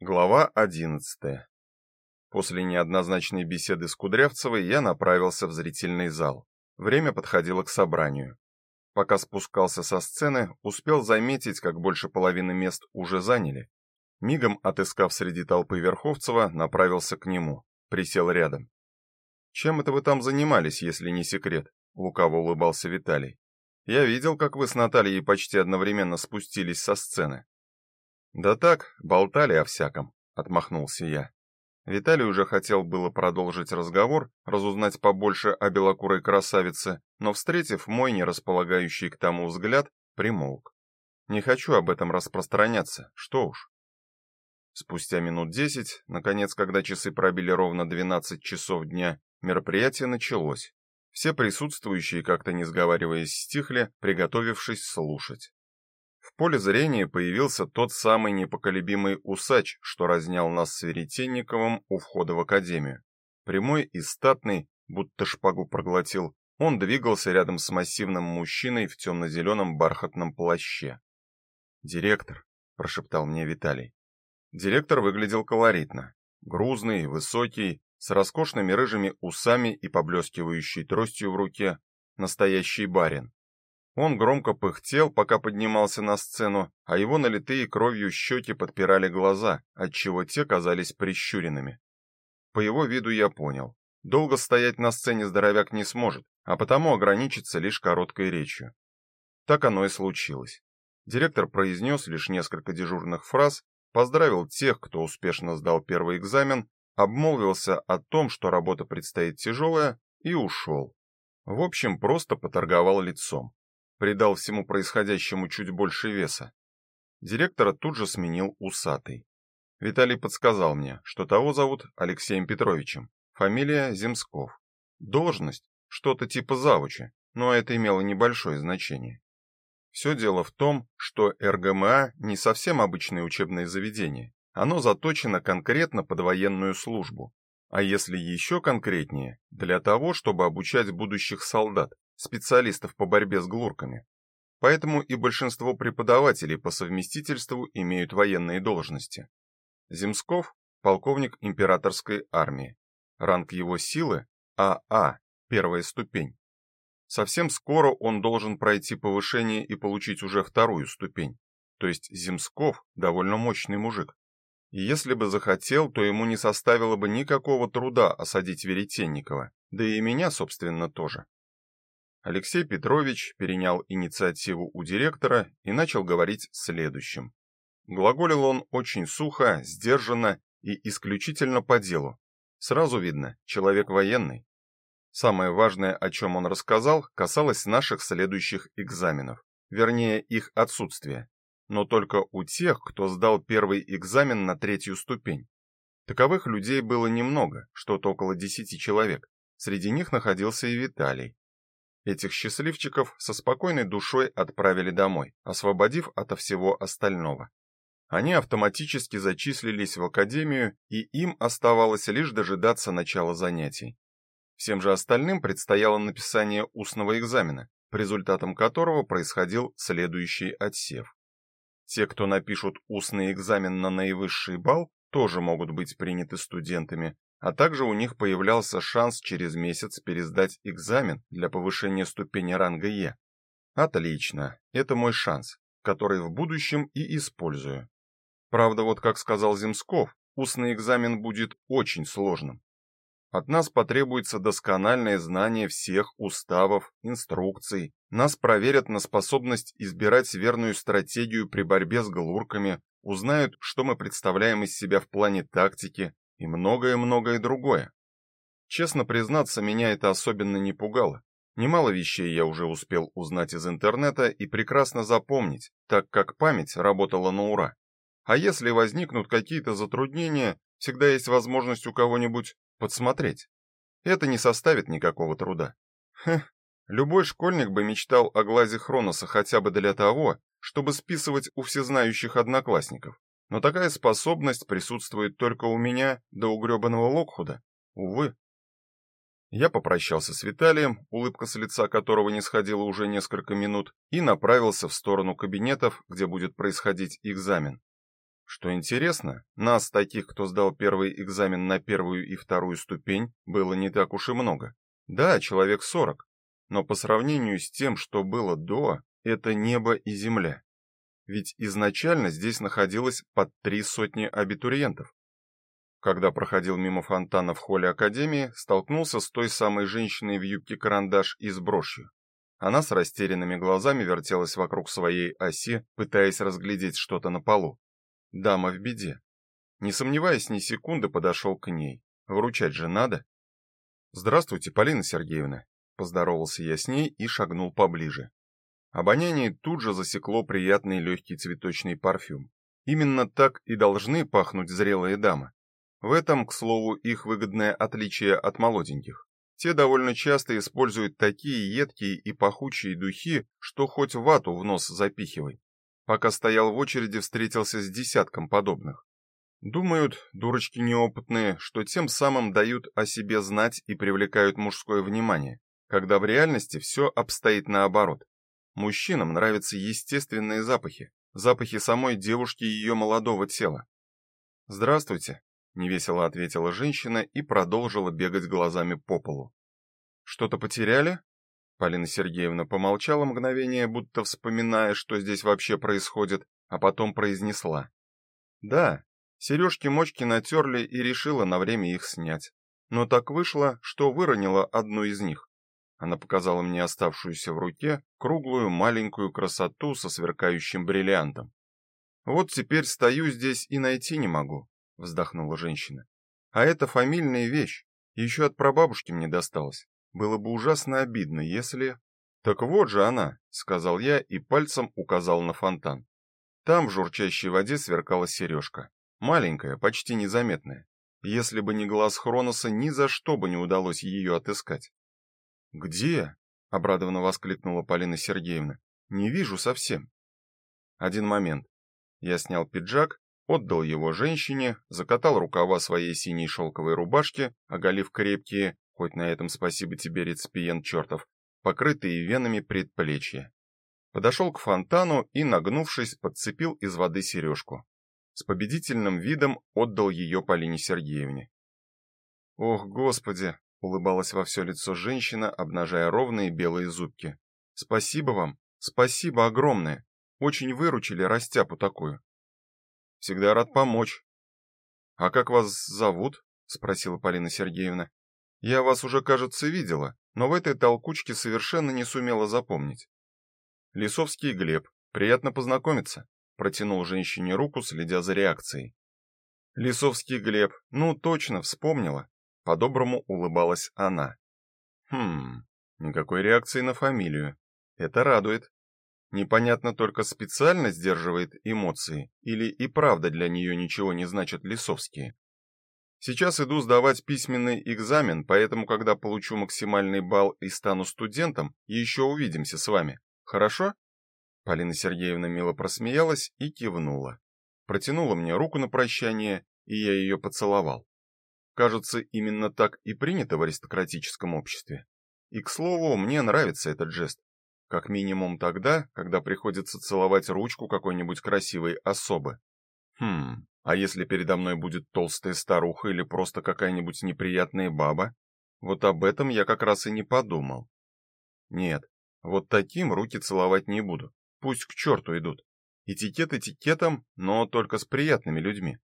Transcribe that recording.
Глава 11. После неоднозначной беседы с Кудрявцевой я направился в зрительный зал. Время подходило к собранию. Пока спускался со сцены, успел заметить, как больше половины мест уже заняли. Мигом отыскав среди толпы Верховцева, направился к нему, присел рядом. Чем это вы там занимались, если не секрет? лукаво улыбался Виталий. Я видел, как вы с Натальей почти одновременно спустились со сцены. Да так, болтали о всяком, отмахнулся я. Виталий уже хотел было продолжить разговор, разузнать побольше о белокурой красавице, но встретив мой не располагающий к тому взгляд, примолк. Не хочу об этом распространяться, что уж. Спустя минут десять, наконец, когда часы пробили ровно 12 часов дня, мероприятие началось. Все присутствующие, как-то не сговариваясь, стихли, приготовившись слушать. Поле зрения появился тот самый непоколебимый усач, что разнял нас с Веретенниковым у входа в академию. Прямой и статный, будто шпагу проглотил, он двигался рядом с массивным мужчиной в темно зеленом бархатном плаще. "Директор", прошептал мне Виталий. Директор выглядел колоритно: грузный, высокий, с роскошными рыжими усами и поблескивающей тростью в руке, настоящий барин. Он громко пыхтел, пока поднимался на сцену, а его налитые кровью щеки подпирали глаза, отчего те казались прищуренными. По его виду я понял. Долго стоять на сцене здоровяк не сможет, а потому ограничится лишь короткой речью. Так оно и случилось. Директор произнес лишь несколько дежурных фраз, поздравил тех, кто успешно сдал первый экзамен, обмолвился о том, что работа предстоит тяжелая, и ушел. В общем, просто поторговал лицом придал всему происходящему чуть больше веса. Директора тут же сменил усатый. Виталий подсказал мне, что того зовут Алексеем Петровичем, фамилия Земсков. Должность что-то типа завуча, но это имело небольшое значение. Все дело в том, что РГМА не совсем обычное учебное заведение. Оно заточено конкретно под военную службу. А если еще конкретнее, для того, чтобы обучать будущих солдат, специалистов по борьбе с глурками. Поэтому и большинство преподавателей по совместительству имеют военные должности. Земсков полковник императорской армии. Ранг его силы АА, первая ступень. Совсем скоро он должен пройти повышение и получить уже вторую ступень. То есть Земсков довольно мощный мужик. И если бы захотел, то ему не составило бы никакого труда осадить Веретенникова, да и меня, собственно, тоже. Алексей Петрович перенял инициативу у директора и начал говорить следующим. Глаголил он очень сухо, сдержанно и исключительно по делу. Сразу видно, человек военный. Самое важное, о чем он рассказал, касалось наших следующих экзаменов, вернее, их отсутствия, но только у тех, кто сдал первый экзамен на третью ступень. Таковых людей было немного, что-то около десяти человек. Среди них находился и Виталий. Этих счастливчиков со спокойной душой отправили домой, освободив ото всего остального. Они автоматически зачислились в академию, и им оставалось лишь дожидаться начала занятий. Всем же остальным предстояло написание устного экзамена, по результатам которого происходил следующий отсев. Те, кто напишут устный экзамен на наивысший балл, тоже могут быть приняты студентами, а также у них появлялся шанс через месяц пересдать экзамен для повышения ступени ранга Е. Отлично. Это мой шанс, который в будущем и использую. Правда, вот как сказал Земсков, устный экзамен будет очень сложным. От нас потребуется доскональное знание всех уставов, инструкций. Нас проверят на способность избирать верную стратегию при борьбе с глурками, узнают, что мы представляем из себя в плане тактики, и многое-многое другое. Честно признаться, меня это особенно не пугало. Немало вещей я уже успел узнать из интернета и прекрасно запомнить, так как память работала на ура. А если возникнут какие-то затруднения, всегда есть возможность у кого-нибудь подсмотреть. Это не составит никакого труда. Хм, любой школьник бы мечтал о глазе Хроноса хотя бы для того, чтобы списывать у всезнающих одноклассников. Но такая способность присутствует только у меня да у грёбаного Локхуда. Увы. Я попрощался с Виталием, улыбка с лица которого не сходила уже несколько минут, и направился в сторону кабинетов, где будет происходить экзамен. Что интересно, нас таких, кто сдал первый экзамен на первую и вторую ступень, было не так уж и много. Да, человек 40, но по сравнению с тем, что было до, это небо и земля. Ведь изначально здесь находилось под три сотни абитуриентов. Когда проходил мимо фонтана в холле академии, столкнулся с той самой женщиной в юбке карандаш и с брошью. Она с растерянными глазами вертелась вокруг своей оси, пытаясь разглядеть что-то на полу. Дама в беде. Не сомневаясь ни секунды, подошел к ней. Вручать же надо. Здравствуйте, Полина Сергеевна, поздоровался я с ней и шагнул поближе. Обоняние тут же засекло приятный легкий цветочный парфюм. Именно так и должны пахнуть зрелые дамы. В этом, к слову, их выгодное отличие от молоденьких. Те довольно часто используют такие едкие и пахучие духи, что хоть вату в нос запихивай. Пока стоял в очереди, встретился с десятком подобных. Думают, дурочки неопытные, что тем самым дают о себе знать и привлекают мужское внимание, когда в реальности все обстоит наоборот. Мужчинам нравятся естественные запахи, запахи самой девушки и ее молодого тела. Здравствуйте, невесело ответила женщина и продолжила бегать глазами по полу. Что-то потеряли? Полина Сергеевна помолчала мгновение, будто вспоминая, что здесь вообще происходит, а потом произнесла: "Да, сережки-мочки натерли и решила на время их снять. Но так вышло, что выронила одну из них. Она показала мне оставшуюся в руке круглую маленькую красоту со сверкающим бриллиантом. Вот теперь стою здесь и найти не могу вздохнула женщина. А это фамильная вещь, еще от прабабушки мне досталась. Было бы ужасно обидно, если Так вот же она, сказал я и пальцем указал на фонтан. Там в журчащей воде сверкала сережка, маленькая, почти незаметная. Если бы не глаз Хроноса, ни за что бы не удалось ее отыскать. Где? обрадованно воскликнула Полина Сергеевна. Не вижу совсем. Один момент. Я снял пиджак отдал его женщине, закатал рукава своей синей шелковой рубашки, оголив крепкие, хоть на этом спасибо тебе, реципиент чертов, покрытые венами предплечья. Подошел к фонтану и, нагнувшись, подцепил из воды сережку. С победительным видом отдал ее Полине Сергеевне. Ох, господи, улыбалась во все лицо женщина, обнажая ровные белые зубки. Спасибо вам, спасибо огромное. Очень выручили растяпу такую. Всегда рад помочь. А как вас зовут? спросила Полина Сергеевна. Я вас уже, кажется, видела, но в этой толкучке совершенно не сумела запомнить. Лисовский Глеб. Приятно познакомиться, протянул женщине руку, следя за реакцией. Лисовский Глеб. Ну, точно, вспомнила. По-доброму улыбалась она. Хм, никакой реакции на фамилию. Это радует. Непонятно только специально сдерживает эмоции или и правда для нее ничего не значат лесовские. Сейчас иду сдавать письменный экзамен, поэтому когда получу максимальный балл и стану студентом, еще увидимся с вами. Хорошо? Полина Сергеевна мило просмеялась и кивнула. Протянула мне руку на прощание, и я ее поцеловал. Кажется, именно так и принято в аристократическом обществе. И к слову, мне нравится этот жест. Как минимум тогда, когда приходится целовать ручку какой-нибудь красивой особы. Хм, а если передо мной будет толстая старуха или просто какая-нибудь неприятная баба? Вот об этом я как раз и не подумал. Нет, вот таким руки целовать не буду. Пусть к черту идут. Этикет этикетом, но только с приятными людьми.